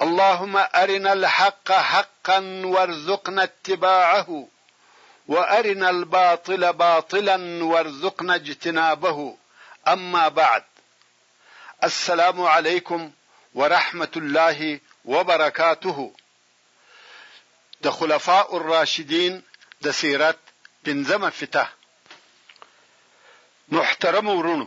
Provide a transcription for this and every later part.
اللهم ارنا الحق حقا وارزقنا اتباعه وارنا الباطل باطلا وارزقنا اجتنابه اما بعد السلام علیکم ورحمت الله وبرکاته د خلفاء الراشدین د سیرت پنځمه فته محترم ورونو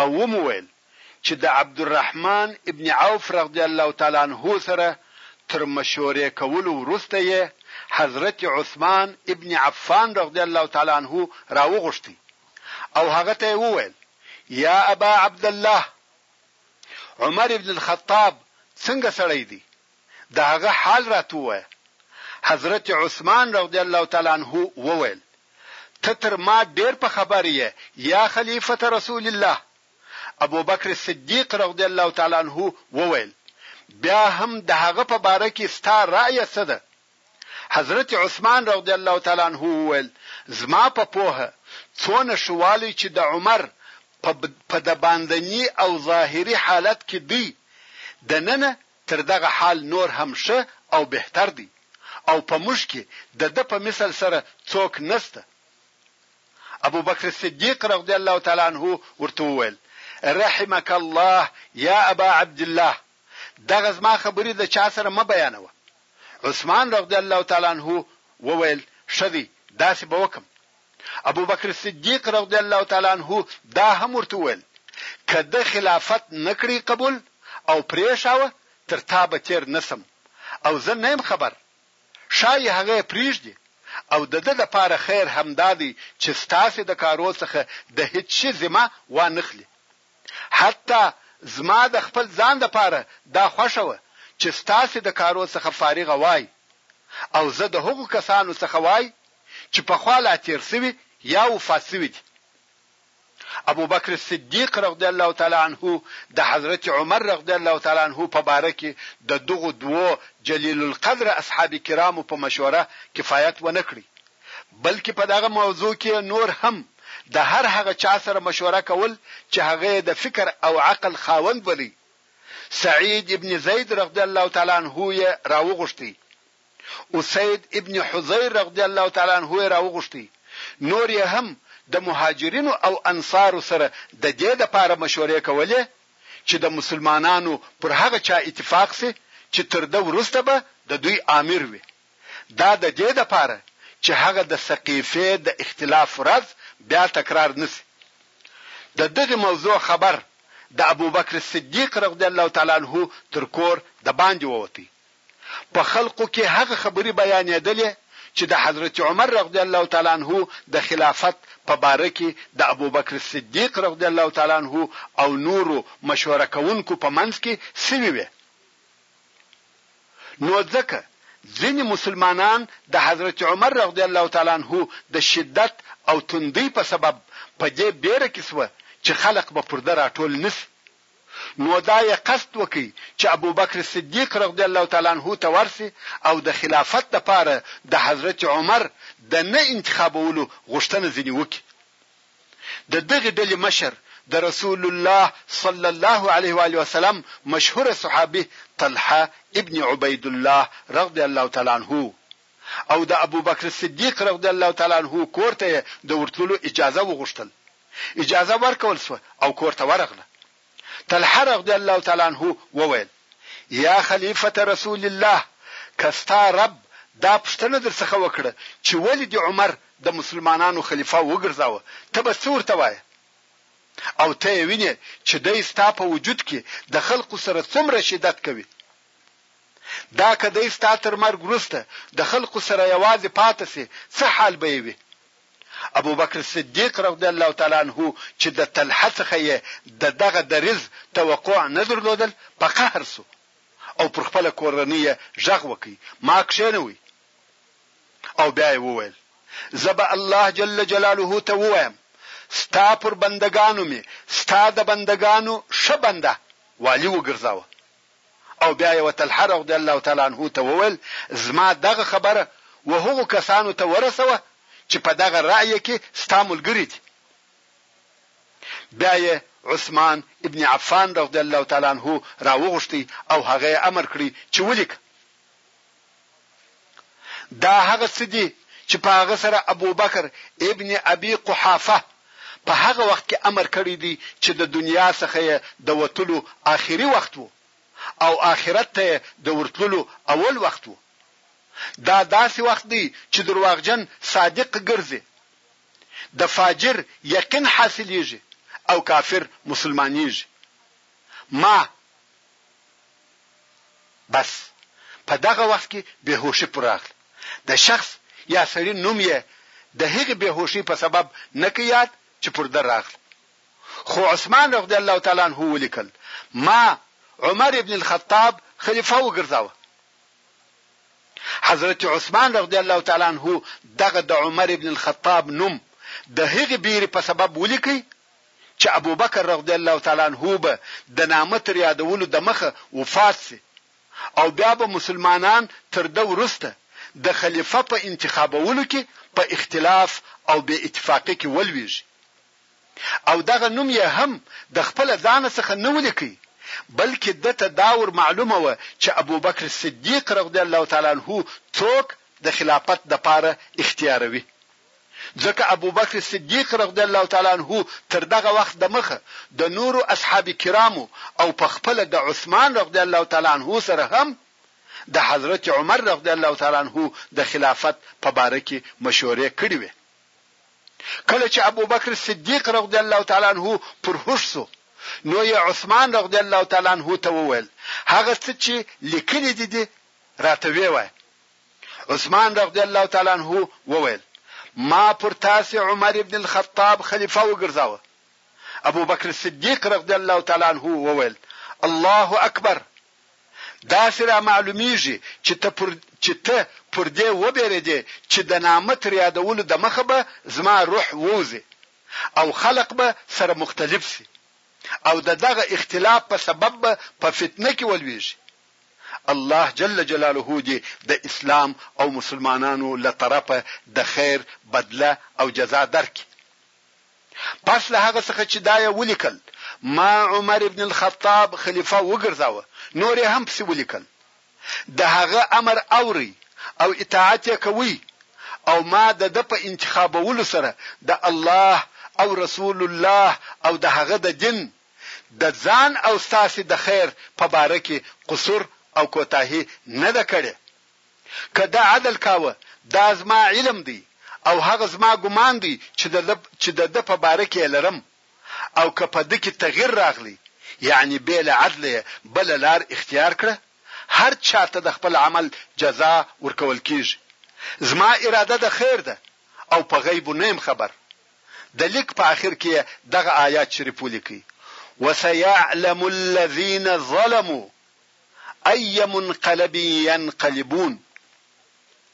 او ومو ویل چې د عبدالرحمن ابن عوف رضی الله تعالی عنه سره تر مشورې کولو وروسته یې حضرت عثمان ابن عفان رضی الله تعالی عنه راوغوښتی او هغه ته یې وویل، یا ابا عبدالله! عمر ابن الخطاب څنګه سړی دی؟ د هغه حال راته ووایه. حضرت عثمان رضی الله تعالی عنه وویل، ته تر ما ډېر په خبر یې یا خلیفة رسول الله. ابوبکر صدیق رضی الله تعالی عنه وویل، بیا هم د هغه په باره کې ستا رأیه څه ده؟ حضرت عثمان رضی الله تعالی عنه وویل، زما په پوهه څونه ښه والی چې د عمر په په د باندني او ظاهري حالت کې دی، دننه تر دغه حال نور هم ښه او بهتر دی او په موږ کې د ده په مثل سره څوک نشته. ابوبکر صدیق رضی الله تعالی عنه ورته وویل، رحمک الله یا ابا عبدالله! دغه زما خبرې د چا سره مه بیانوه. عثمان رضی الله تعالی عنه وویل، ښه دی، داسې به وکړم. ابوبکر صدیق رضی الله تعالی عنه دا هم ورته وویل، که ده خلافت نه کړی قبول او پرېښاوه تر تا به تېر نه شم او زه نه یم خبر، ښايي هغه یې پرېږدي او د ده لپاره خیر همدا دی چې ستاسې د کارو څخه د هېڅ شي ذمه وانخلي. حتی زما د خپل ځان لپاره دا خوښه وه چې ستاسې د کارو څخه فارغه وای او زه د هغو کسانو څخه وای چې پخوا لا تېر شوي یا وفات شوي دي. ابوبکر صدیق رضی الله تعالی عنه د حضرت عمر رضی الله تعالی عنه په باره کې د دغو دوو جلیل القدره اصحاب کرامو په مشوره کفایت ونه کړی، بلکې په دغه موضوع کې نور هم د هر هغه چا سره مشوره کول چې هغه یې د فکر او عقل خاوند بلی. سعید ابن زید رضی الله تعالی عنه یې راوغوښتی. اسید ابن حضیر رضی الله تعالی عنه یې راوغوښتی. نور یې هم د مهاجرینو او انصارو سره د دې لپاره مشورې کولې چې د مسلمانانو پر هغه چا اتفاق شي چې تر ده وروسته به د دوی آمر وي. دا د دې لپاره چې هغه د سقیفې د اختلاف ورځ بیا تکرار نه شي. د دغې موضوع خبر د ابوبکر صدیق رضی الله تعالی عنه تر کور د باندې ووت. په خلقو کې هغه خبرې بیانېدلې چې د حضرت عمر رضی الله تعالی عنه د خلافت په باره کې د ابوبکر صدیق رضی الله تعالی عنه او نورو مشوره کوونکو په منځ کې شوې وې. نو ځکه ځینې مسلمانان د حضرت عمر رضی الله تعالی عنه د شدت او تندۍ په سبب په دې بېره کې شوه چې خلق به پر ده راټول نه شي، نو دا یې قصد وکړ چې ابوبکر صدیق رضی الله تعالی عنه ته ورشي او د خلافت لپاره د حضرت عمر د نه انتخابولو غوښتنه ځینې وکړي. د دغې ډلې مشر د رسول الله صلی الله علیه و آله وسلم مشهور صحابي طلحه ابن عبید الله رضی الله تعالی عنه وو او د ابوبکر صدیق رضی الله تعالی عنه کور ته یې د ورتللو اجازه وغوښتل، اجازه ورکول شوه او کور ته ورغله. طلحه رضی الله تعالی عنه وویل، یا خلیفة رسول الله! که ستا رب دا پوښتنه درڅخه وکړه چې ولې دې عمر د مسلمانانو خلیفه وګرځاوه، ته به څه ورته وایې؟ او ته یې وینې چې دی ستا په وجود کې د خلقو سره څومره شدت کوي؟ دا که دی ستا تر مرګ وروسته د خلقو سره یوازې پاته شي څه حال به یې وي؟ ابوبکر صدیق رضی الله تعالی عنه چې د طلحه څخه یې د دغه دریځ توقع نه درلودل په قهر شو او پر خپله کورنۍ یې ږغ وکړ ما کښېنوئ او بیا یې وویل زه به الله جل جلاله ته ووایم ستا پر بندګانو مې ستا د بندګانو ښه بنده والي وګرځاوه او بیا یوه طلحه رضی الله تعالی عنه ته وویل، زما دغه خبره وهغو کسانو ته ورسوه چې په دغه رأیه کې ستا ملګري دي. بیا یې عثمان ابن عفان رضی الله تعالی عنه راوغوښتی او هغه یې امر کړی چې ولیکه. دا هغه څه دي چې په هغه سره ابوبکر ابن ابي قحافه په هغه وخت کې امر کړی دی چې د دنیا څخه یې د وتلو آخري وخت وو او آخرت ته یې د ورتللو اول وخت وو. دا داسې وخت دی چې درواغجن صادق ګرځي، د فاجر یقین حاصلیږي او کافر مسلمانیږي. ما، بس په دغه وخت کې بې هوشي پر راغله. د شخص یا سړي نوم یې د هغې بې هوشۍ په سبب نه کړ یاد چې پر ده راغله. خو عثمان رضی الله تعالی عنه ولیکل، ما عمر ابن الخطاب خلیفه وګرځاوه. حضرت عثمان رضی الله تعالی عنه دغه د عمر ابن الخطاب نوم د هغې بېرې په سبب ولیکه چې ابوبکر رضی الله تعالی عنه به د نامه تر یادولو دمخه وفات شي او بیا به مسلمانان تر ده وروسته د خلیفه په انتخابولو کې په اختلاف او بې اتفاقي کې ولویږي او دغه نوم یې هم د خپله ځانه څخه نه ولیکي بلکې ده ته دا ور معلومه وه چې ابوبکر صدیق رضی الله تعالی عنه څوک د خلافت دپاره اختیاروي. ځکه ابوبکر صدیق رضی الله تعالی عنه تر دغه وخت دمخه د نورو اصحاب کرامو او په خپله د عثمان رضی الله تعالی عنه سره هم د حضرت عمر رضی الله تعالی عنه د خلافت په باره کې مشورې کړې وې. کله چې ابوبکر صدیق رضی الله تعالی عنه پر هوښ شو نو یې عثمان رضی الله تعالی عنه ته وویل، هغه څه چې لیکلي دي دې راته ویې وایه. عثمان رضی الله تعالی عنه وویل ما پر تاسې عمر ابن الخطاب خلیفه وګرځاوه ابو بکر صدیق رضی الله تعالی عنه وویل الله اکبر دا سره معلومیږي چې ته پر چې ته پر دې وبېره دې چې د نامه تر یادولو د مخه به زما روح ووزي او خلق به سره مختلف سي او د دغه اختلاف په سبب به په فتنه کې ولويږي الله جل جلاله دې د اسلام او مسلمانانو له طرفه د خیر بدله او جزا درکړي. پس له هغه څخه چې دا یې ولیکل ما عمر ابن الخطاب خلیفه وګرځاوه، نور یې هم پسې ولیکل، د هغه امر اورئ او اطاعت یې کوئ او ما د ده په انتخابولو سره د الله او رسول الله او د هغه د دین د ځان او ستاسې د خیر په باره کې قصور او کوتاهي نه ده کړې. که ده عدل کاوه، دا زما علم دی او هغه زما ګمان دی چې د ده چې د ده په باره کې یې لرم او که په ده کې تغیر راغلی، یعنې بې له عدله یې بله لار اختیار کړه، هر چا ته د خپل عمل جزا ورکول کېږي. زما اراده د خیر ده. او په غیبو نه یم خبر د لیک په اخر کې یې دغه آیات شریف ولیکی وسیعلم الذین ظلمو ای منقلب ینقلبون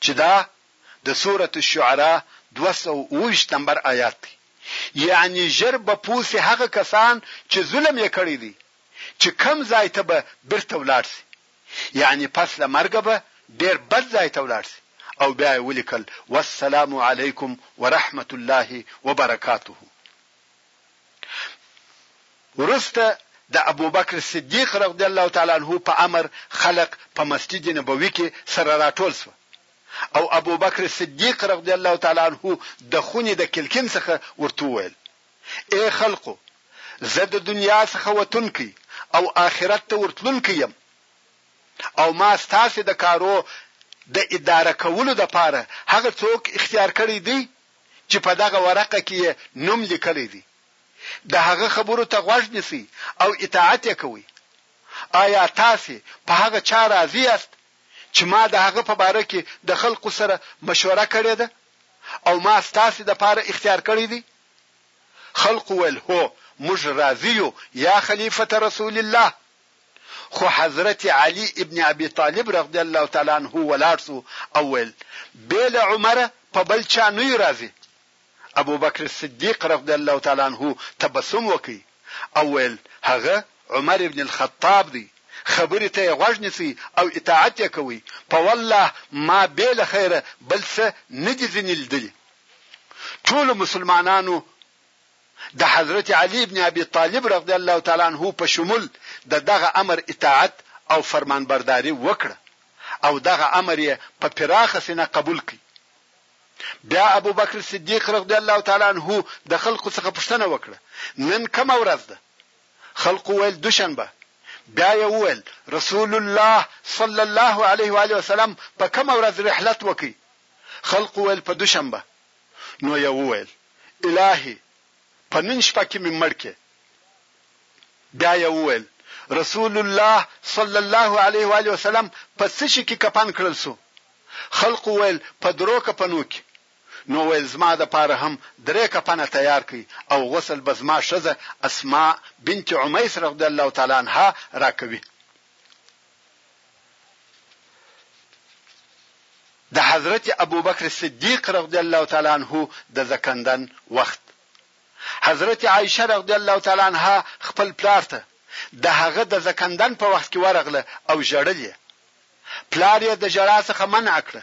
چې دا د سورة الشعراء دوه سوه او اووه ویشت نمبر آیات دی یعنی ژر به پوه سي هغه کسان چې ظلم یې کړی دی چې کوم ځای ته به بیرته ولاړ سي یعنی پس له مرګه به ډیر بد ځای ته ولاړ شي او بیا یې ولیکل والسلام علیکم ورحمة الله وبرکاته وروسته د ابوبکر صدیق رضی الله تعالی عنه په امر خلق په مسجد نبوي کې سره راټول شو او ابوبکر صدیق رضی الله تعالی عنه د خونې د کلکین څخه ورته وویل اې خلقو! زه د دنیا څخه وتونکی او آخرت ته ورتلونکی یم او ما ستاسې د کارو د اداره کولو دپاره هغه څوک اختیار کړی دی چې په دغه ورقه کې یې نوم لیکلی دی، د هغه خبرو ته غوږ نیسئ او اطاعت یې کوئ. آیا تاسې په هغه چا راضي یاست چې ما د هغه په باره کې د خلقو سره مشوره کړې ده؟ او ما ستاسې دپاره اختیار کړی دی؟ خلقو ویل، هو، موږ راضي یو یا خلیفة رسول الله! خو حضرت علی ابن ابی طالب رغضی الله تعالی عنه ولاړ شو او ویل، بې له عمره په بل چا نه یو راضي! ابوبکر صدیق رضی الله تعالی عنه تبسم وکړ او ویل، هغه عمر ابن الخطاب دی خبری ته یې غوږ نیسئ او اطاعت یې کوئ، په والله ما بې له خیره بل څه نه دي ځینې لیدلي. ټولو مسلمانانو د حضرت علی ابن ابی طالب رضی الله تعالی عنه په شمول د دغه امر اطاعت او فرمانبرداري وکړه او دغه امر یې په پراخه سینه قبول کړ. بیا ابوبکر صدیق رضی الله تعالی عنه د خلقو څخه پوښتنه وکړه، نن کومه ورځ ده؟ خلقو وویل، دوشنبه. بیا یې وویل، رسول الله صلی الله علیه و آله وسلم په کومه ورځ رحلت وکړ؟ خلقو وویل، په دوشنبه. نو یې وویل، الهی! په نن شپه کې مې مړ کړې. بیا یې وویل، رسول الله صلی الله علیه و آله وسلم په څه شي کې کفن کړل شو؟ خلقو وویل، په درو کفنو کې. نو ویل زما د پاره هم درې کفنه تیار کړئ او غسل به زما ښځه اسماء بنت عمیس رضی الله تعالی عنها راکوي. د حضرت ابوبکر صدیق رضی الله تعالی عنه د زکندن وخت حضرت عایشه رضی الله تعالی عنها خپل پلار ته د هغه د زکندن په وخت کې ورغله او ژړل یې پلار یې د ژړا څخه منع کړه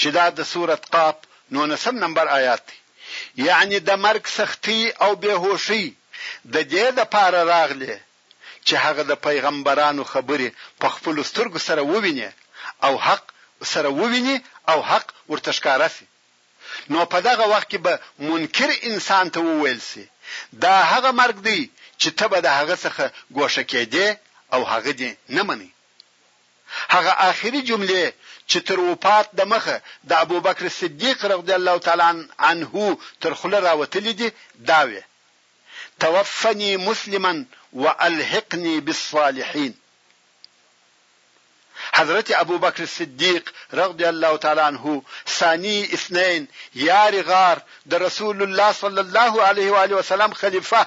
چی دا د سورت قاف نونسم نمبر آیات دی یعنی د مرګ سختی او بی هوښی ددی دپاره راغلی چی هغه د پیغمبرانو خبری په خپلو سترګو سره ووینی او حق سره ووینی او حق ورته ښکاره شی نو په دغه وخت کی به منکر انسان ته وویل شی دا هغه مرګ دی چی ته به د هغه څخه ګوښه کیدی او هغه دی نه منی. هغه آخري جملې چې تر وفات دمخه د ابوبکر صدیق رضی الله تعالی عنه تر خوله راوتلې دي دا وې، توفني مسلما والحقني بالصالحین. حضرت ابوبکر صدیق رضی الله تعالی عنه ثاني اثنین، یار غار، د رسول الله صلی الله علیه وآله وسلم خلیفه،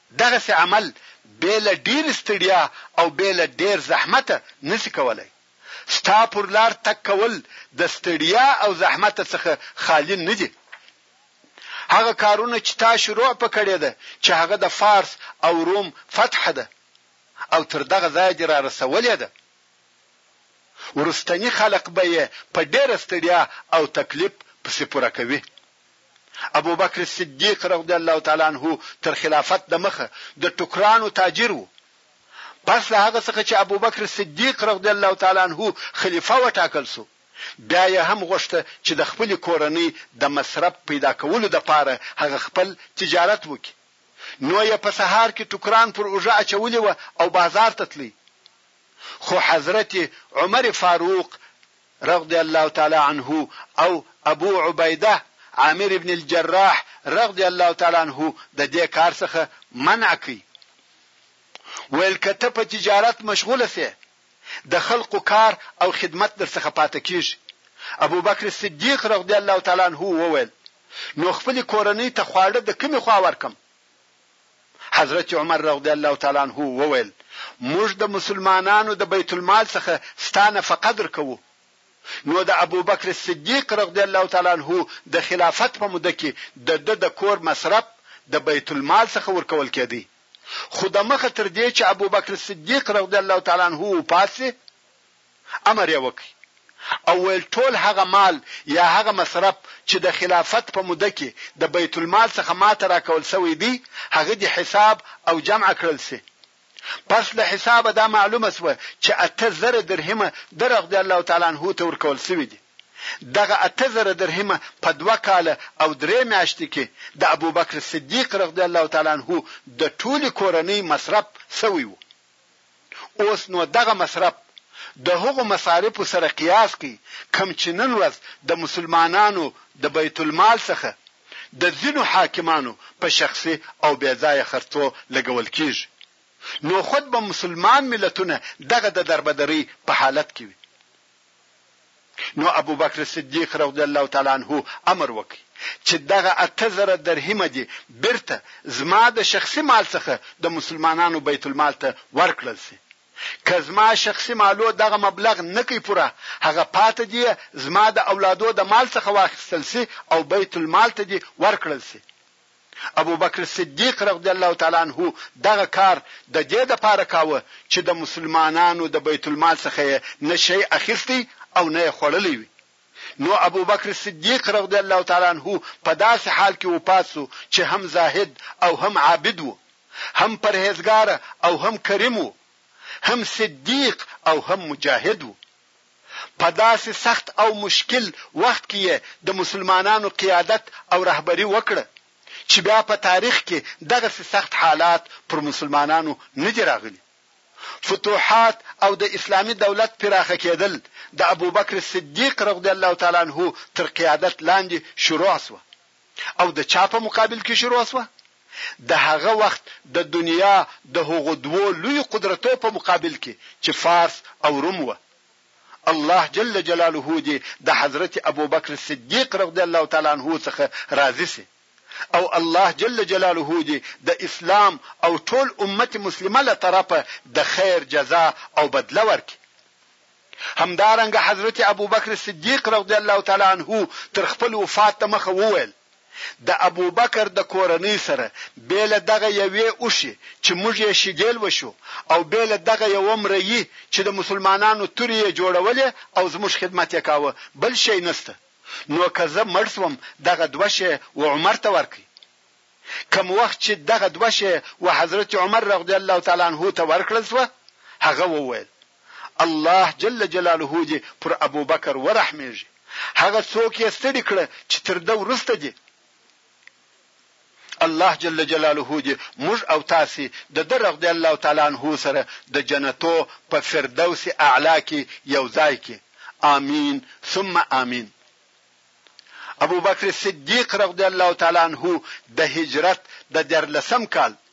دغسې عمل بې له ډېرې ستړيا او بې له ډېر زحمته نه شي کولای. ستا پر لار تګ کول د ستړيا او زحمته څخه خالي نه دي. هغه کارونه چې تا شروع په کړې ده چې هغه د فارس او روم فتحه ده او تر دغه ځايه دې را رسولې ده، وروستني خلق به يې په ډېره ستړيا او تکليف پسې پوره کوي. ابوبکر صدیق رضی الله تعالی عنه تر خلافت دمخه د ټوکرانو تاجر و، پس له هغه څخه چې ابوبکر صدیق رضی الله تعالی عنه خلیفه وټاکل شو، بیا یې هم غوښته چې د خپلې کورنۍ د مصرف پیدا کولو دپاره هغه خپل تجارت وکړي، نو یې په سهار کې ټوکران پر اوږه اچولي وه او بازار ته تلی، خو حضرت عمر فاروق رضی الله تعالی عنه او ابو عبیده عامر ابن الجراح رضی الله تعالی عنه د دې کار څخه منع کړي ویل که ته په تجارت مشغول سې د خلقو کار او خدمت در څخه پاتې کیږي ابو بکر صدیق رضی الله تعالی عنه وویل نو خپل کورنۍ ته خواړه د کومې خوا ورکم حضرت عمر رضی الله تعالی عنه وویل، موږ د مسلمانانو د بیت المال څخه ستا نفقه درکوو. نو د ابوبکر صدیق رضی الله تعالی عنه د خلافت په موده کې د ده د کور مصرف د بیت المال څخه ورکول کېدی. خو دمخه تر دې چې ابوبکر صدیق رضی الله تعالی عنه وفات شي، امر یې وکړ او ویل، ټول هغه مال یا هغه مصرف چې د خلافت په موده کې د بیت المال څخه ماته راکول شوی دی، هغه دې حساب او جمع کړل شي. پس له حسابه دا معلومه شوه چې اته زره درهمه ده رضی الله تعالی عنه ته ورکول شوي دي. دغه اته زره درهمه په دوه کاله او درې میاشتې کې د ابوبکر صدیق رضی الله تعالی عنه د ټولې کورنۍ مصرف شوی وو. اوس نو دغه مصرف د هغو مصارفو سره قیاس کړئ کوم چې نن ورځ د مسلمانانو د بیت المال څخه د ځینو حاکمانو په شخصي او بې ځایه خرڅو لګول کیږي نو خود به مسلمان ملتونه دغه د دربدرۍ په حالت کې وي نو ابوبکر صدیق رضی الله تعالی عنه امر وکړ چې دغه اته زره درهمه دې بیرته زما د شخصي مال څخه د مسلمانانو بیت المال ته ورکړل شي. که زما شخصي مالو دغه مبلغ نه کړي پوره، هغه پاته دې زما د اولادو د مال څخه واخیستل شي او بیت المال ته دې ورکړل شي. ابوبکر صدیق رضی الله تعالی عنه دغه کار د دې لپاره کاوه چې د مسلمانانو د بیت المال څخه یې نه شی اخیستی او نه یې خوړلی وي. نو ابوبکر صدیق رضی الله تعالی عنه په داسې حال کې وفات شو چې هم زاهد او هم عابد و، هم پرهیزګار او هم کریم و، هم صدیق او هم مجاهد و. په داسې سخت او مشکل وخت کې یې د مسلمانانو قیادت او رهبري وکړه چې بیا په تاریخ کې دغسې سخت حالات پر مسلمانانو نه دي راغلي. فتوحات او د اسلامي دولت پراخه کېدل د ابوبکر صدیق رضی الله تعالی عنه تر قیادت لاندې شروع شوه او د چا په مقابل کې شروع شوه؟ د هغه وخت د دنيا د هغو دوو لويو قدرتو په مقابل کې چې فارس او روم وه. الله جل جلاله دې د حضرت ابوبکر صديق رضی الله تعالی عنه څخه راضي شي او الله جل جلاله دې د اسلام او ټول امت مسلمه له طرفه د خير جزا او بدله ورکړي. همدارنګه حضرت ابوبکر صدیق رضی الله تعالی عنه تر خپل وفات د مخه وویل، د ابوبکر د کورنۍ سره بې له دغه یوې اوښې چې موږ یې شیدېل وشو او بې له دغه یوه مريي چې د مسلمانانو تورې یې جوړولې او زموږ خدمت یې کاوه بل شی نشته، نو که زه مړ شوم دغه دوه شې و عمر ته ورکړئ. کوم وخت چې دغه دوه شې و حضرت عمر رضی الله تعالی عنه ته ورکړل شوه، هغه وویل. الله جل جلاله دې پر ابوبکر ورحمېږي، هغه څوک یې ستړي کړه چې تر ده وروسته دي. الله جل جلاله دې موږ او تاسې د ده رضی الله تعالی عنه سره د جنتو په فردوس اعلی کې یو ځای کړي. آمین ثم آمین. ابوبکر صدیق رضی الله تعالی عنه د هجرت د دیارلسم کال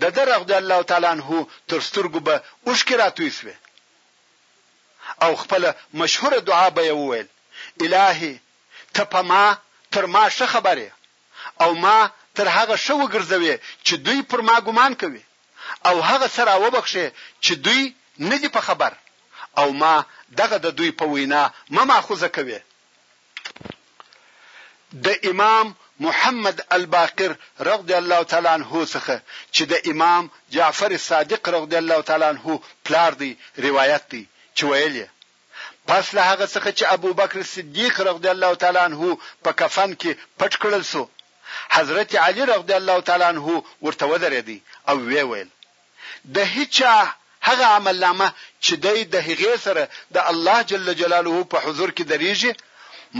د ده رضی الله تعالی عنه تر سترګو به اوښکې راتوی شوې او خپله مشهوره دعا به یې وویل، الهی! ته په ما تر ما ښه خبر یې او ما تر هغه ښه وګرځوې چې دوی پر ما ګمان کوي او هغه څه راوبخښې چې دوی نه دي په خبر او ما دغه د دوی په وینا مه ماخوذه کوې. د امام محمد الباقر رضی الله تعالی عنه څخه چې د امام جعفر صادق رضی الله تعالی عنه پلار دی روایت دی چې ویل یې، پس له هغه څخه چې ابوبکر صدیق رضی الله تعالی عنه په کفن کې پټ کړل شو، حضرت علي رضی الله تعالی عنه ورته ودرېدی او ویې ویل، د هیچا هغه عمل نامه چې دی د هغې سره د الله جل جلاله په حضور کې درېږي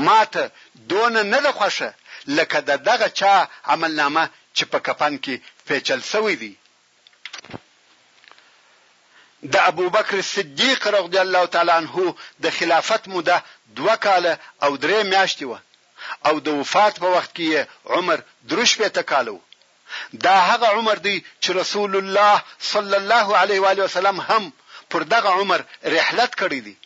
ماته دونه نه ده خوښه لکه د دغه چا عمل نامه چې په کفن کې پېچل شوی دی. د ابوبکر صدیق رضی الله تعالی عنه د خلافت موده دوه کاله او درې میاشتې وه او د وفات په وخت کې یې عمر درې شپېته کاله و. دا هغه عمر دی چې رسول الله صلی الله علیه وآله وسلم هم پر دغه عمر رحلت کړی دی.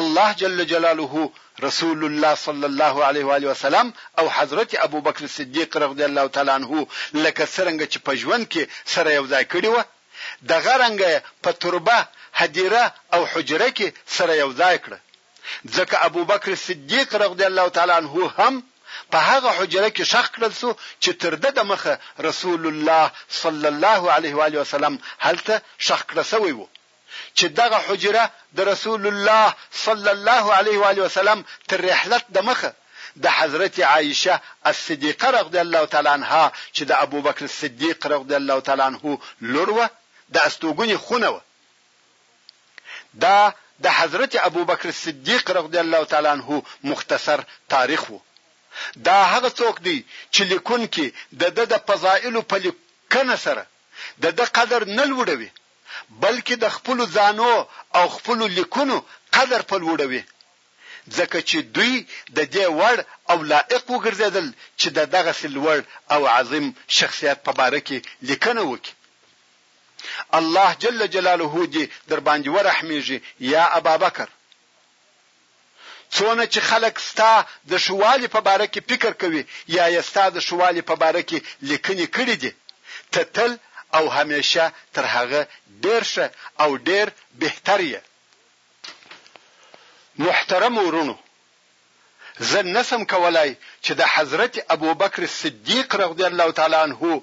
الله جل جلاله رسول الله صلی الله علیه وآله وسلم او حضرت ابوبکر صدیق رضی الله تعالی عنه لکه څرنګه چې په ژوند کې سره یو ځای کړي وه دغه رنګه یې په تربه، هدیره او حجره کې سره یو ځای کړه. ځکه ابوبکر صدیق رغضی الله تعالی عنه هم په هغه حجره کې ښخ کړل شو چې تر ده دمخه رسول الله صلی الله علیه وآله وسلم هلته ښخ کړه شوی و چې دغه حجره د رسول الله صلی الله علیه وآله وسلم تر رحلت دمخه د حضرت عائشه الصدیقه رضی الله تعالی عنها چې د ابوبکر صدیق رضی الله تعالی عنه لور وه د استوګنې خونه وه دا د حضرت ابوبکر صدیق رضی الله تعالی عنه مختصر تاریخ وو. دا هغه څوک دی چې لیکونکي د ده د فضائلو په لیکنه سره د ده قدر نه لوړوي بلکې د خپلو ځانو او خپلو لیکنو قدر په لوړوي ځکه چې دوی د دې وړ او لائق وګرځېدل چې د دغسې لوړ او عظیم شخصیت په باره کې لیکنه وکړي. الله جل جلاله دي درباندې ورحميږي يا ابابکر څونه چې خلک ستا د شوالي په باره کې فکر کوي يا يې ستا د شوالي په باره کې لیکنې کړې دي ته تل او هميشه تر هغه ډېر ښه او ډېر بهتر يې محترم ورونو زه نسم کولای چې د حضرت ابوبکر صدیق رضی الله تعالی عنه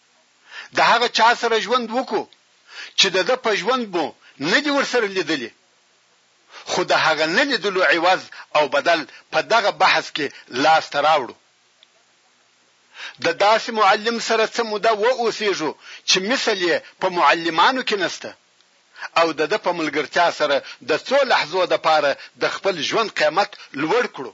د هغه چا سره ژوند وکړو چې د ده په ژوند مو نه دي ورسره لیدلي، خو د هغه نه لیدلو عوض او بدل په دغه بحث کې لاس ته راوړو. د داسې معلم سره څه موده و اوسېږو چې مثل یې په معلمانو کې نشته او د ده په ملګرتیا سره د څو لحظو لپاره د خپل ژوند قیمت لوړ کړو.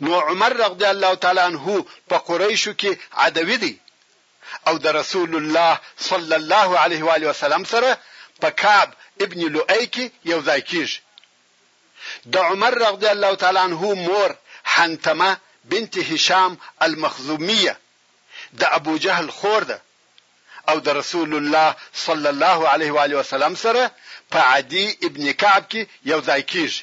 نو عمر رضی الله تعالی عنه په قریشو کې عدوي دی او د رسول الله صلی الله علیه و آله وسلم سره په کعب ابن لؤی کې یو ځای کیږي د عمر رضی الله تعالی عنه مور حنتمه بنت هشام المخزومیه د ابو جهل خور ده او د رسول الله صلی الله علیه و علیه وسلم سره په عدی ابن کعب کې یو ځای کیږي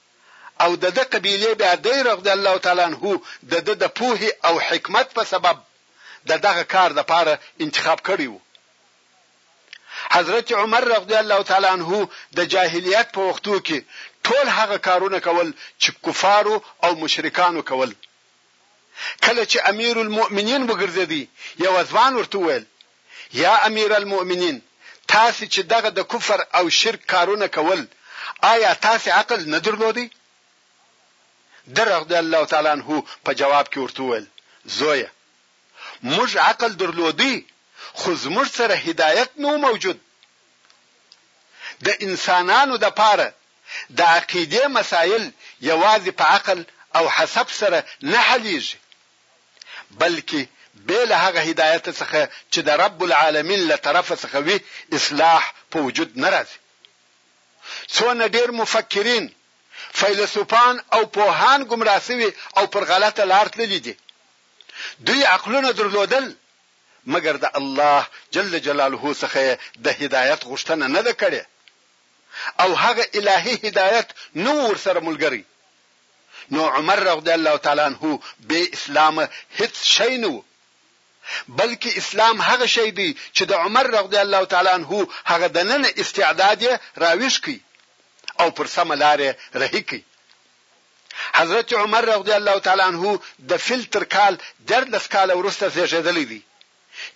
او د ده قبیلې بیا دی رضی الله تعالی عنه د ده د پوهې او حکمت په سبب د دغه کار لپاره انتخاب کړی وو. حضرت عمر رضی الله تعالی عنه د جاهلیت په وختو کې ټول هغه کارونه کول چې کفارو او مشرکانو کول. کله چې امیر المؤمنین وګرځیدی یوه ځوان ورته وویل، یا امیرالمؤمنین! تاسې چې دغه د کفر او شرک کارونه کول، آیا تاسې عقل نه درلود؟ ده رضی الله تعالی عنه په جواب کې ورته وویل، زویه! موږ عقل درلود، خو زموږ سره هدایت نه و موجود. د انسانانو لپاره د عقیدې مسایل یوازې په عقل او حسب سره نه حلیږي. بلکه بې له هغه هدایت څخه چې د رب العالمین له طرفه څخه وي اصلاح په وجود نه راځي. څونه ډېر مفکرین، فیلسوفان او پوهان ګمراه شوي او پر غلطه لار تللي دي. دوی عقلونه درلودل مګر د الله جل جلاله څخه یې د هدایت غوښتنه نه ده کړې او هغه الهي هدایت نه و ورسره ملګری. نو عمر رضی الله تعالی عنه بې اسلامه هیڅ شی نه وو بلکې اسلام هغه شی دی چې د عمر رضی الله تعالی عنه هغه دننه استعداد یې راویښ کړ او پر سمه لار یې رهي کړ حضرت عمر رضی الله تعالی عنه د فیل تر کال درلس کاله وروسته زیږیدلی دی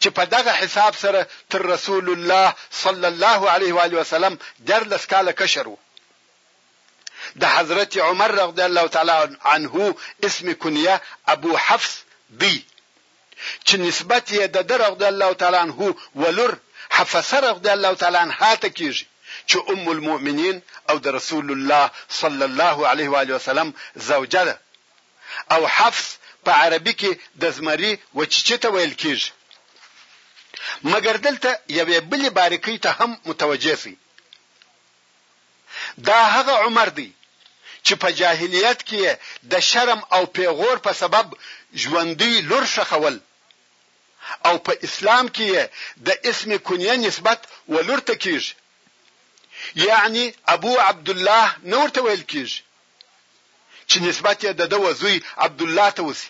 چې په دغه حساب سره تر رسول الله صلی الله علیه و علیه وسلم درلس کاله کشر وو د حضرت عمر رضی الله تعالی عنه اسم کنیه ابو حفص دی چې نسبت یې د ده رضی الله تعالی عنه ولور حفصه رضی الله تعالی عنها ته کیږي چې ام المؤمنین او د رسول الله صلی الله علیه و آله وسلم زوجه ده او حفص په عربي کې د زمري وچیچي ته ویل کیږي مګر دلته یوې بلې باریکۍ ته هم متوجه شئ دا هغه عمر دی چې په جاهلیت کې یې د شرم او پېغور په سبب ژوندۍ لور ښخول او په اسلام کې یې د اسم کنیه نسبت ولور ته کېږي، یعنې ابو عبدالله نه ورته ویل کېږي چې نسبت یې د دؤ زوی عبدالله ته وشي،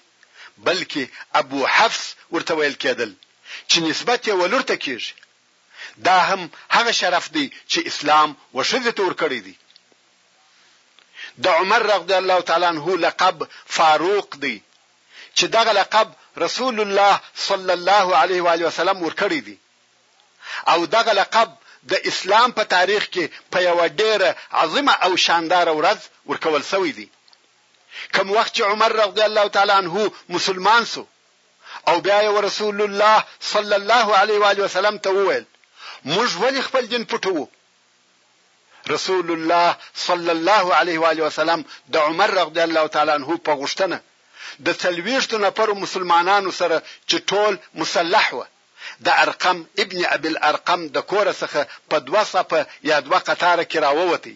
بلکې ابو حفص ورته ویل کېدل چې نسبت یې ولور ته کېږي. دا هم هغه شرف دی چی اسلام و ښځی ته ورکړی دی. د عمر رضی الله تعالی عنه لقب فاروق دی چی دغه لقب رسول الله صلی الله علیه و آله وسلم ورکړی دی او دغه لقب د اسلام په تاریخ کی په یوه ډیره عظیمه او شانداره ورځ ورکول شوی دی کوم وخت چی عمر رضی الله تعالی عنه مسلمان سو او بیا یې ورسول الله صلی الله علیه وآله وسلم ته وویل، موږ ولې خپل دین پټوو؟ رسول الله صلی الله علیه وآله وسلم د عمر رضی الله تعالی عنه په غوښتنه د څلوېښتو نفرو مسلمانانو سره چې ټول مسلح وه د ارقم ابن ابي الارقم د کوره څخه په دوه صفه یا دوه قطاره کې راووتی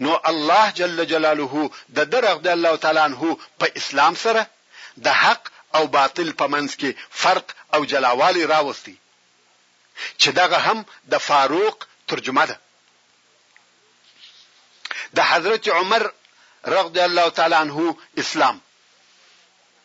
نو الله جل جلاله دده رغ دی الله تعالی عنه په اسلام سره د حق او باطل په منځ کې فرق او جلاوالی راوستی چې دغه هم د فاروق ترجمه ده د حضرت عمر رغ دی الله تعالی عنه اسلام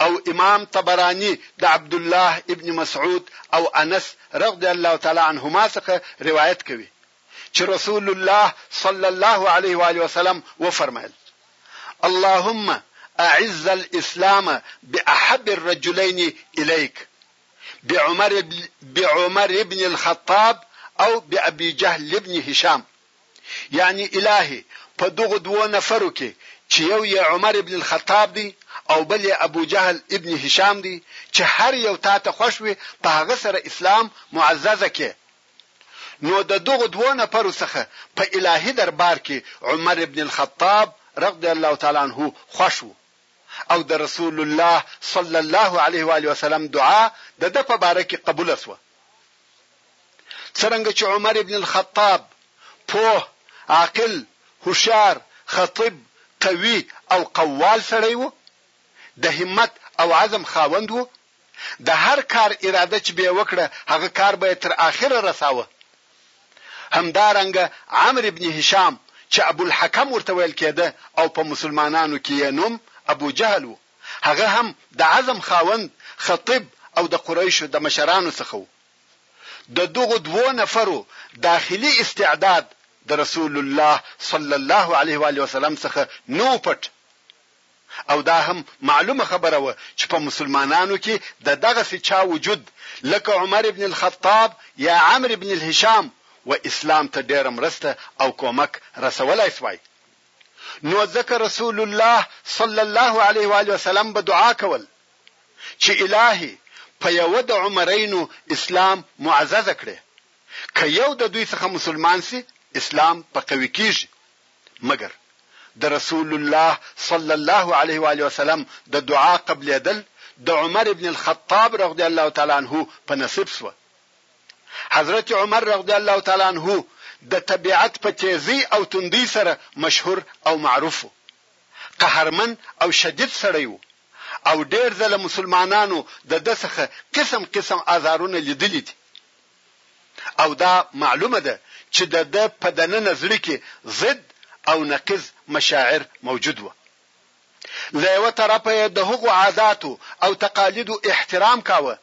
او امام طبراني د عبدالله ابن مسعود او انس رضی الله تعالی عنهما څخه روایت کوي چې رسول الله صلی الله علیه و آله وسلم وفرمایل اللهم اعز الاسلام باحب الرجلين اليك بعمر بعمر ابن الخطاب او بأبي جهل ابن هشام يعني الهي په دغو دوو نفرو کي چي يو يې عمر ابن الخطاب دی او بل يې ابو جهل ابن هشام دی چي هر يو تا ته خوښ وي په هغه سره اسلام معززه کي نو د دغو دوو نفرو څخه په الهي دربار کي عمر ابن الخطاب رغدی الله تعالی عنه خوښ وو او د رسول الله صلی الله عليه وآله وسلم دعا د ده په باره کي قبوله سوه څرنګه چې عمر ابن الخطاب پوه، عاقل، هوښیار، خطیب، قوي او قوال سړی و، د همت او عزم خاوند و، د هر کار اراده چې به یې وکړه هغه کار به یې تر اخره رساوه. همدارنګه عمرو ابن هشام چې ابوالحکم ورته ویل کېده او په مسلمانانو کې یې نوم ابوجهل و، هغه هم د عزم خاوند، خطیب او د قریشو د مشرانو څخه و. ددغو دوو نفرو داخلي استعداد د رسول الله صلی الله علیه وآله وسلم څخه نه و پټ او دا هم معلومه خبره وه چې په مسلمانانو کې ددغسې چا وجود لکه عمر بن الخطاب یا عمرو بن الهشام و اسلام ته ډېره مرسته او کومک رسولای سوای نو ځکه رسول الله صلی الله علیه وآله وسلم به دعا کول چی الهی په یوه د عمرینو اسلام معزز کړی که یو د دوی څخه مسلمان شی اسلام په قوی کیږی مګر د رسول الله صلی الله علیه وآله وسلم د دعا قبلیدل د عمر ابن الخطاب رغدی الله تعالی عنه په نصیب شوه حضرت عمر رغدی الله تعالی عنه د طبیعت په تیزی او تندی سره مشهور او معروف قهرمن او شدید سړی وو او ډېر ځله مسلمانانو د ده څخه قسم قسم آزارونه لیدلي دي او دا معلومه ده چې د ده په دننه زړه کې ضد او نقیض مشاعر موجود وه. له یوه طرفه یې د هغو عاداتو او تقالیدو احترام کاوه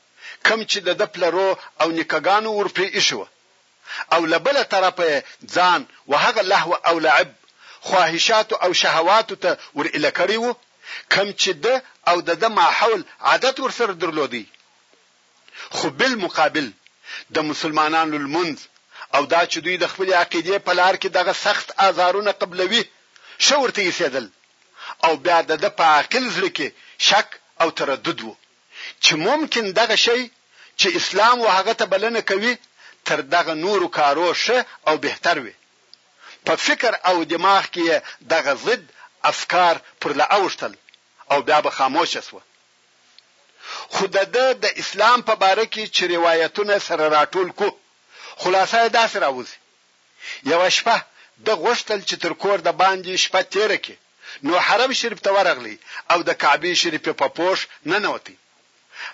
کوم چې د ده پلرو او نیکه ګانو ورپرې ایښي وه. او له بله طرفه يې ځان و هغه لهو او لعب، خواهشاتو او شهواتو ته ور ايله کړی و، کوم چې ده او د ده ماحول عادت ورسره درلود. خو بالمقابل د مسلمانانو لمونځ او دا چې دوی د خپلې عقيدې په لار کې دغه سخت آزارونه قبلوي، ښه ورته ايسېدل او بيا د ده په عاقل زړه کې شک او تردد و. چې ممکن دغه شی چې اسلام و هغه ته بلنه کوي تر دغه نورو کارو ښه او بهتر وي. په فکر او دماغ کې یې دغه ضد افکار پر له اوښتل او بیا به خاموشه شوه. خو د ده د اسلام په باره کې چې روایتونه سره راټول کړو خلاصه یې داسې راوځي، یوه شپه ده غوښتل چې تر کور د باندې شپه تېره کړي. نو حرم شریف ته ورغلی او د کعبې شریفې په پوښ ننوتی.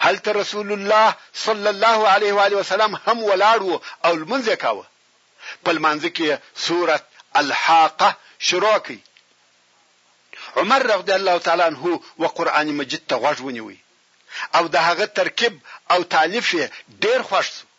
هلته رسول الله صلی الله علیه وآله وسلم هم ولاړ و او لمونځ یې کاوه. په لمانځه کې یې سورة الحاقة شروع کړ. عمر رضی الله تعالی عنه و قرآن مجید ته غوږ ونیوی او د هغه ترکیب او تألیف یې ډېر خوښ شو.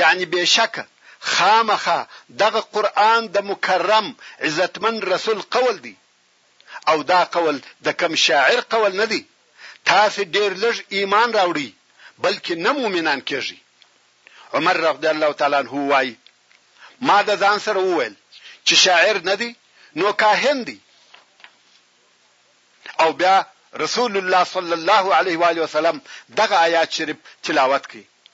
یعنې بېشکه، خامخا، دغه قرآن د مکرم، عزتمن، رسول قول دی. او دا قول د کوم شاعر قول نه دی. تاسې ډېر لږ ایمان راوړئ، بلکې نه مؤمنان کېږئ. عمر رضی الله تعالی عنه وايي، ما د ځان سره وویل چې شاعر نه دی، نو کاهن دی. او بیا رسول الله صلی الله علیه وآله وسلم دغه آیات شریف تلاوت کړ.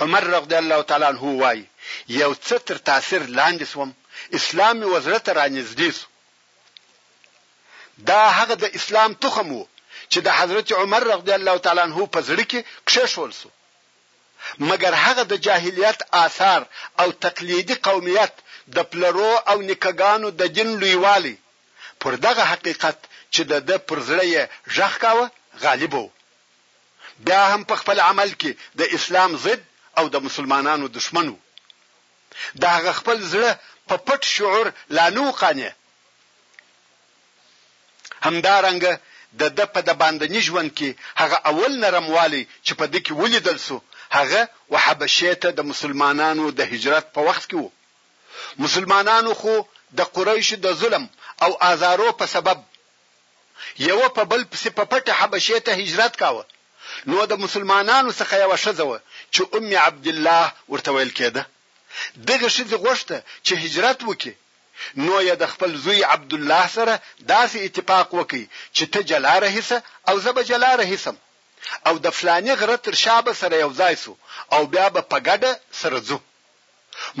عمر رضی الله تعالی عنه وايي، يو څه تر تاثير لاندې شوم، اسلام مې و زړه ته رانږدې شو. دا هغه د اسلام تخم و، چې د حضرت عمر رضی الله تعالی عنه په زړه کې کښېښول شو. مګر هغه د جاهليت آثار او تقليدي قوميت، د پلرو او نيکهګانو د دين لويوالی، پر دغه حقيقت چې د ده پر زړه يې ږغ کاوه، غالب و. بیا هم په خپل عمل کې د اسلام ضد او د مسلمانانو دښمن و. د هغه خپل زړه په پټ شعور لا نه و قانع. همدا رنګه د ده په د باندني ژوند کې هغه اول نرموالی چې په ده کې ولیدل شو هغه و حبشې ته د مسلمانانو د هجرت په وخت کې و. مسلمانانو خو د قریشو د ظلم او آزارو په سبب یوه په بل پسې په پټه حبشې ته هجرت کاوه، نو د مسلمانانو څخه یوه ښځه وه چې ام عبدالله ورته ویل کېده، دغې ښځې غوښته چې هجرت وکړي، نو یې د خپل زوی عبدالله سره داسې اتفاق وکړ چې ته جلا رهي شه او زه به جلا رهي شم او د فلاني غره تر شا به سره یو ځای شو او بیا به په ګډه سره ځو.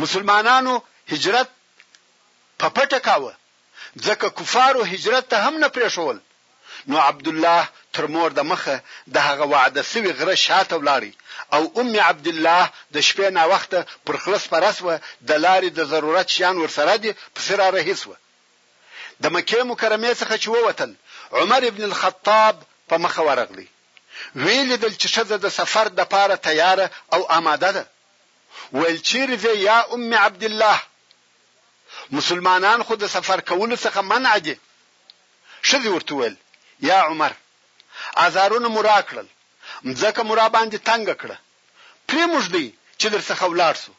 مسلمانانو هجرت په پټه کاوه. ځکه کفارو هجرت ته هم نه پرېښوول، نو عبدالله تر مور د مخه د هغه وعده شوي غره شاته ولاړ او ام عبدالله د شپې ناوخته پر خره سپره شوه، د لارې د ضرورت شیان ورسره دي، پسې را رهي شوه. د مکې مکرمې څخه چې ووتل، عمر بن الخطاب په مخه ورغلی، ویې لیدل چې ښځه د سفر دپاره تیاره او آماده ده، ویل چېرې ځې یا ام عبدالله؟ مسلمانان خو د سفر کولو څخه منع دي. ښځې ورته وویل، یا عمر! ازارونه مو راکړل، مځکه مو راباندې تنګه کړه، پرې موږ دی چې درڅخه ولاړ شو،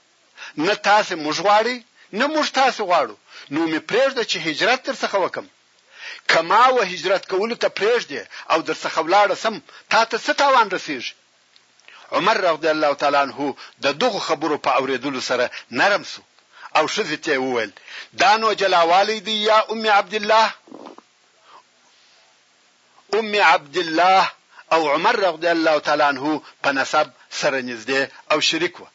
نه تاسې موږ غواړئ نه موږ تاسې غواړو، نو مې پرېږده چې هجرت درڅخه وکړم، که ما و هجرت کولو ته پرېږدې او درڅخه ولاړه شم، تاته څه تاوان رسېږي؟ عمر رضی الله تعالی عنه د دغو خبرو په اورېدلو سره نرم شو او ښځې ته یې وویل، دا نو جلاوالی دی یا ام عبدالله؟ ام عبدالله او عمر رضی الله تعالی عنه په نسب سره نږدې او شریک وه.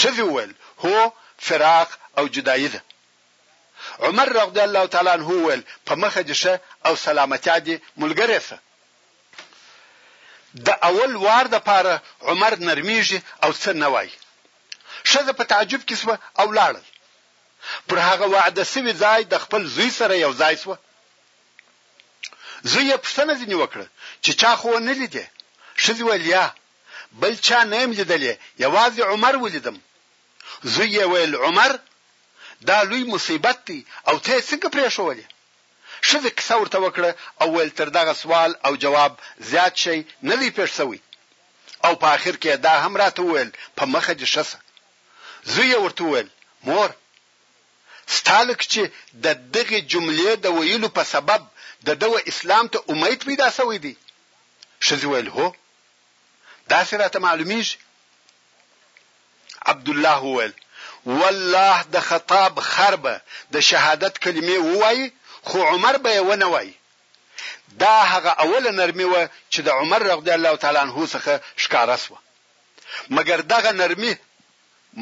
ښځې وویل، هو، فراق او جدایي ده. عمر رضی الله تعالی عنه وویل، په مخه دې ښه او سلامتیا دې ملګرې شه، د اول وار د پاره عمر نرمیږي او څه نه وایي. ښځه په تعجب کې شوه او لاړل. پر هغه وعده شوي ځای د خپل زوی سره یو ځای شوه. زوی یې پوښتنه ځینې وکړه چې چا خو ونه لیدې؟ ښځې ویل یا بل چا نه یم لیدلې یوازې عمر ولیدم. زوی یې ویل عمر دا لوی مصیبت دی او ته یې څنګه پرېښولې؟ ښځې کیسه ورته وکړه او ویل تر دغه سوال او جواب زیات شی نه دی پېښ شوی او په اخر کې یې دا هم راته وویل په مخه دې ښه شه. زوی یې ورته وویل مور! ستا لکه چې د دغې جملې د ویلو په سبب د ده و اسلام ته امید پیدا شوی دی؟ ښځې ویل هو. داسې راته معلومېږي. عبدالله وویل، والله د خطاب خر به د شهادت کلمې ووايي، خو عمر به یې ونه وايي. دا هغه اوله نرمي وه چې د عمر رضی الله تعالی عنه څخه ښکاره شوه. مګر دغه نرمي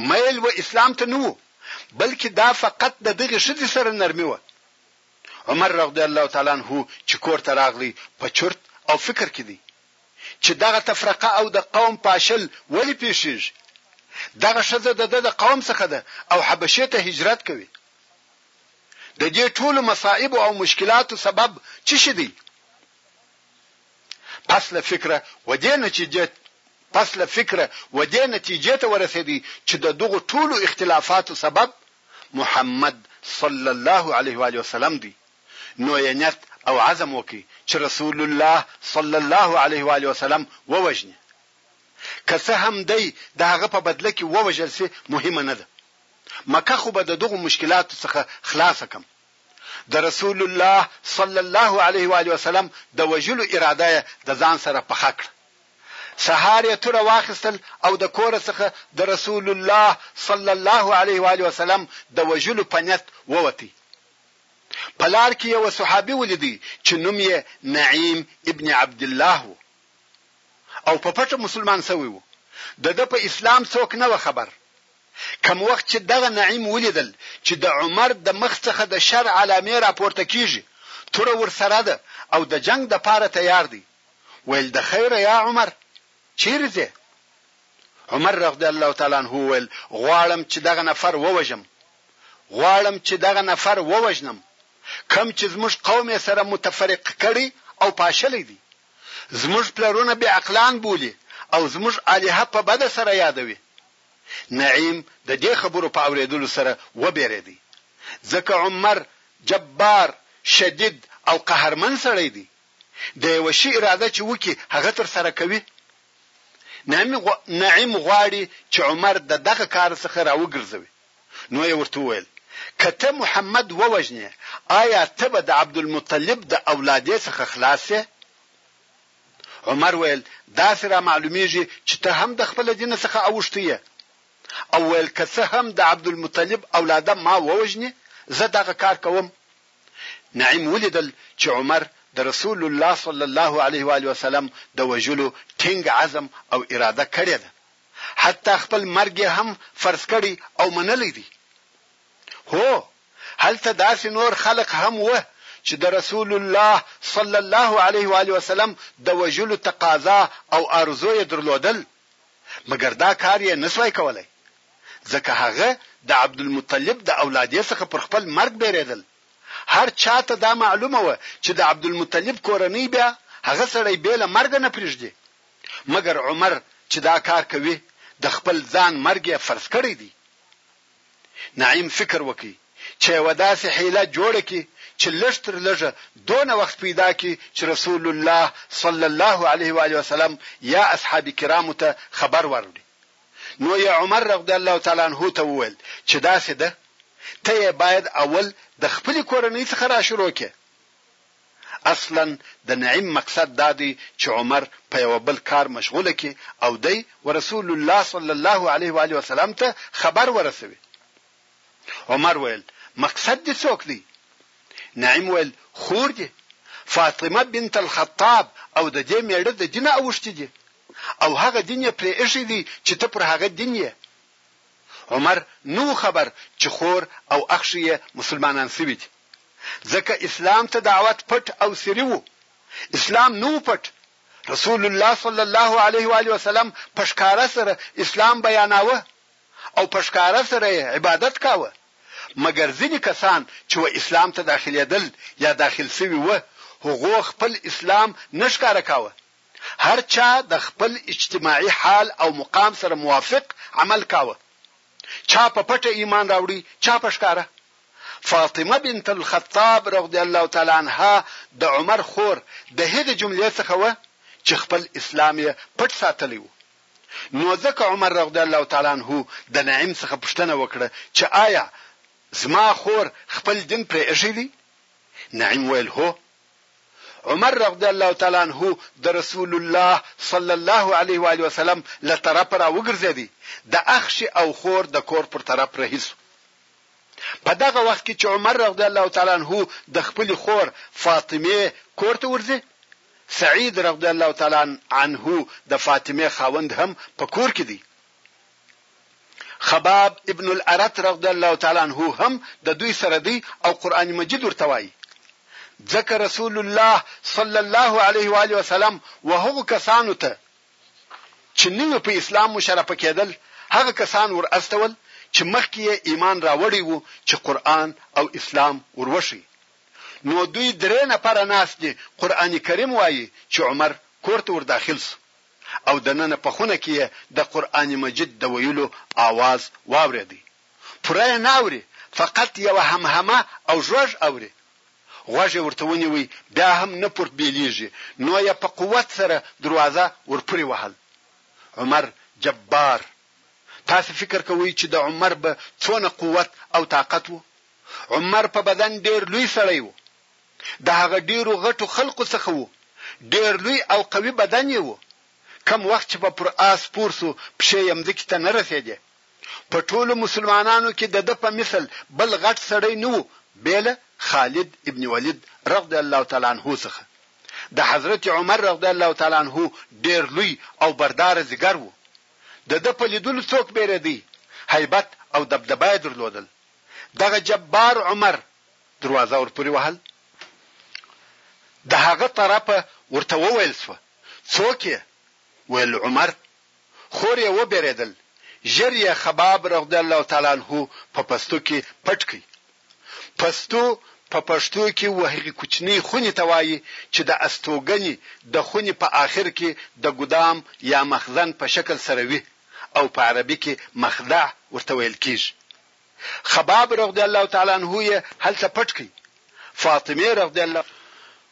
میل و اسلام ته نه وو، بلکې دا فقط د دغې ښځې سره نرمي وه. عمر رضی الله تعالی عنه چې کور ته راغلی، په چورت او فکر کې دی. چې دغه تفرقه او د قوم پاشل ولې پېښېږي؟ دغه ښځه د ده د قوم څخه ده او حبشې ته هجرت کوي. د دې ټولو مصائبو او مشکلاتو سبب څه شي دی؟ پس له فکره و دې نتیجې پس له فکره و دې نتیجې ته ورسېدی چې د دغو ټولو اختلافاتو سبب محمد صلی الله علیه و آله وسلم دی. نو يې نيت او عزم وکړ چې رسول الله صلی الله علیه و آله وسلم ووژني. که څه هم دی د هغه په بدله کې ووژل شي مهمه نه ده. مکه خو به د دغو مشکلاتو څخه خلاصه کړم. د رسول الله صلی الله علیه و آله وسلم د وژلو اراده يې د ځان سره پخه کړه. سهار يې توره واخيستل او د کوره څخه د رسول الله صلی الله علیه و آله وسلم د وژلو په نيت ووتی. په لار کې یوه صحابي ولیدی چې نوم یې نعیم ابن عبدالله و او په پټه مسلمان شوی و. د ده په اسلام څوک نه و خبر. کوم وخت چې دغه نعیم ولیدل چې د عمر د مخ څخه د شر علامې راپورته کیږي، توره ورسره ده او د جنګ دپاره تیار دی، ویل د خیره یا عمر! چیرې ځې؟ عمر رضی الله تعالی عنه وویل، غواړم چې دغه نفر ووژم غواړم چې دغه نفر ووژنم کوم چې زموږ قوم یې سره متفرق کړی او پاشلی دی. زموږ پلرونه بې عقلان بولي او زموږ الهه په بده سره یادوي. نعیم د دې خبرو په اورېدلو سره وبېرېدی ځکه عمر جبار، شدید او قهرمن سړی دی. د یوه شي اراده چې وکړي هغه تر سره کوي. نعیم غواړي چې عمر د دغه کار څخه راوګرځوي. نو یې ورته وویل، که ته محمد ووژنې، آیا ته به د عبدالمطلب د اولادې څخه خلاص شې؟ عمر ویل، داسې را معلومېږي چې ته هم د خپله دینه څخه اوښتی یې. او ویل، که څه هم د عبدالمطلب اولاده ما ووژني، زه دغه کار کوم. نعیم ولیدل چې عمر د رسول الله صلی الله علیه وآله وسلم د وژلو ټینګ عزم او اراده کړې ده. حتی خپل مرګ یې هم فرض کړی او منلی دی. هو! هلته داسې نور خلق هم وه چې د رسول الله صلی الله علیه و آله وسلم د وژلو تقاضا او آرزو یې درلودل مګر دا کار یې نشوای کولی ځکه هغه د عبدالمطلب د اولادې څخه پر خپل مرګ بیریدل. هر چاته دا معلومه وه چې د عبدالمطلب کورنۍ بیا هغه سړی بې له مرګه نه پریږدي. مګر عمر چې دا کار کوي د خپل ځان مرګ یې فرض کړی دی. نعیم فکر وکړ چې یوه داسې حیله جوړه کړي چې لږ تر لږه دونه وخت پیدا کړي چې رسول الله صلی الله علیه و آله وسلم یا اصحاب کرامو ته خبر وروړي. نو یې عمر رضی الله تعالی عنه ته وویل چې داسې ده ته یې باید اول د خپلې کورنۍ څخه راشروع کړې. اصلا د نعیم مقصد دا دی چې عمر په یوه بل کار مشغول کړي او دی ورسول الله صلی الله علیه وآله وسلم ته خبر ورسوي. عمر ویل، مقصد دې څوک دی؟ نعیم ویل، خور دې فاطمه بنت الخطاب او د دې مېړه د دینه اوښتي دي او هغه دین یې پرې ایښی دی چې ته پر هغه دین یې. عمر نه وو خبر چې خور او اخښي يې مسلمانان شوي دي، ځکه اسلام ته دعوت پټ او سري وو، اسلام نه وو پټ، رسول الله صلی الله علیه وآله وسلم په ښکاره سره اسلام بیاناوه او په ښکاره سره يې عبادت کاوه، مګر ځينې کسان چې و اسلام ته داخلېدل يا داخل شوي وه، هغو خپل اسلام نه ښکاره کاوه، هر چا د خپل اجتماعي حال او مقام سره موافق عمل کاوه، چا په پټه ایمان راوړی چا په ښکاره. فاطمه بنت الخطاب رضی الله تعالی عنها د عمر خور د هغې جملې څخه وه چې خپل اسلام یې پټ ساتلی و، نو ځکه عمر رضی الله تعالی عنه د نعیم څخه پوښتنه وکړه چې آیا زما خور خپل دین پرې ایښی دی؟ نعیم ویل، هو! عمر رضی الله تعالی عنه د رسول الله صلی الله علیه وآله وسلم له طرفه را وګرځېدی، د اخښې او خور د کور پر طرف رهي شو. په دغه وخت کې چې عمر رضی الله تعالی عنه د خپلې خور فاطمې کور ته ورځي، سعید رضی الله تعالی عنه د فاطمې خاوند هم په کور کې دی. خباب ابن الارت رضی الله تعالی عنه هم د دوی سره دی او قران مجید ورته وایي ځکه رسول الله صلی الله علیه و علیه وسلم وهغه کسانو ته چې نوې په اسلام مشرف کېدل هغه کسان ور استول چې مخکې یې ایمان راوړی وو چې قران او اسلام وروشي نو دوی درې نفر ناس دي قران کریم وایي چې عمر کورته ور داخل سو او دننه په خونه کې يې د قرآن مجيد د ويلو آواز واورېدی، پوره يې نه اوري فقط يوه همهمه او ږوږ اوري، غوږ يې ورته ونيوی بيا هم نه پورت بيليږي نو يې په قوت سره دروازه ورپورې وهل. عمر، جبار! تاسې فکر کوئ چې د عمر به څونه قوت او طاقت و؟ عمر په بدن ډېر لوی سړی و، د هغه ډېرو غټو خلقو څخه وو، ډېر لوی او قوي بدن یې وو، کوم وخت چې په پر آس سپور شو پښې یې مځکې ته نه رسېدې، په ټولو مسلمانانو کې د ده په مثل بل غټ سړی نه وو بې له خالد ابن ولید رضی الله تعالی عنه څخه، د حضرت عمر رضی الله تعالی عنه ډېر لوی او برداره ځیګر وو، د ده په لیدلو څوک بېرېدی، هیبت او دبدبه یې درلودل، دغه جبار عمر. دروازه ورپورې وهل دهغه طرفه ورته وویل شوه، څوک یې؟ ویل عمر، خور یې وبیریدل ژر یې خباب رضی الله تعالی عنه په پستو کې پټ کړ، پستو په پښتو کې وهغې کوچنۍ خونې ته وایي چې د استوګنې د خونې په آخر کې د ګدام یا مخزن په شکل سره وي او په عربي کې مخدع ورته ویل کیږي. خباب رضی الله تعالی عنه یې هلته پټ کړ، فاطمې رضی الله.